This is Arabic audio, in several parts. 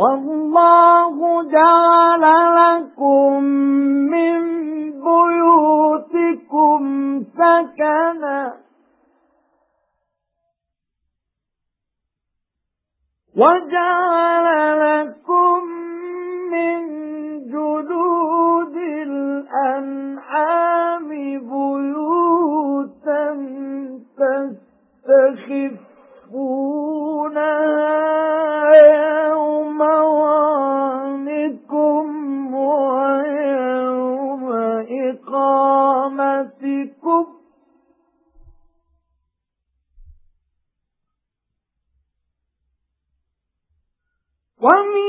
وَاللَّهُ جَعَلَ لَكُم مِّن بُيُوتِكُمْ سَكَنًا. وَجَعَلَ لَكُم وَمِنْ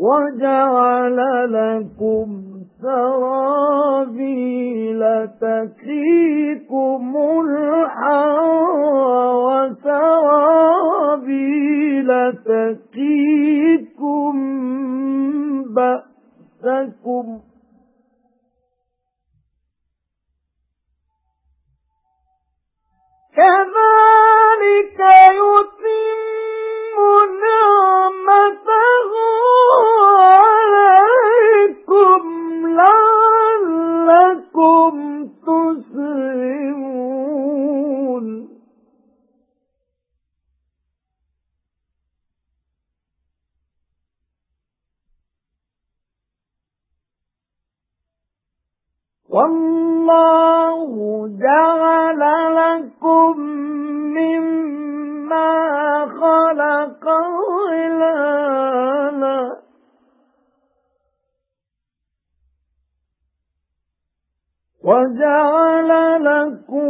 وَجَعَلَ لَكُمْ سَرَابِيلَ تَقِيكُمُ الْحَرَّ وَسَرَابِيلَ تَقِيكُم بَأْسَكُمْ كَذَلِكَ وَاللَّهُ جَعَلَ لَكُم مِّمَّا خَلَقَ ظِلَالًا. وَجَعَلَ لَكُم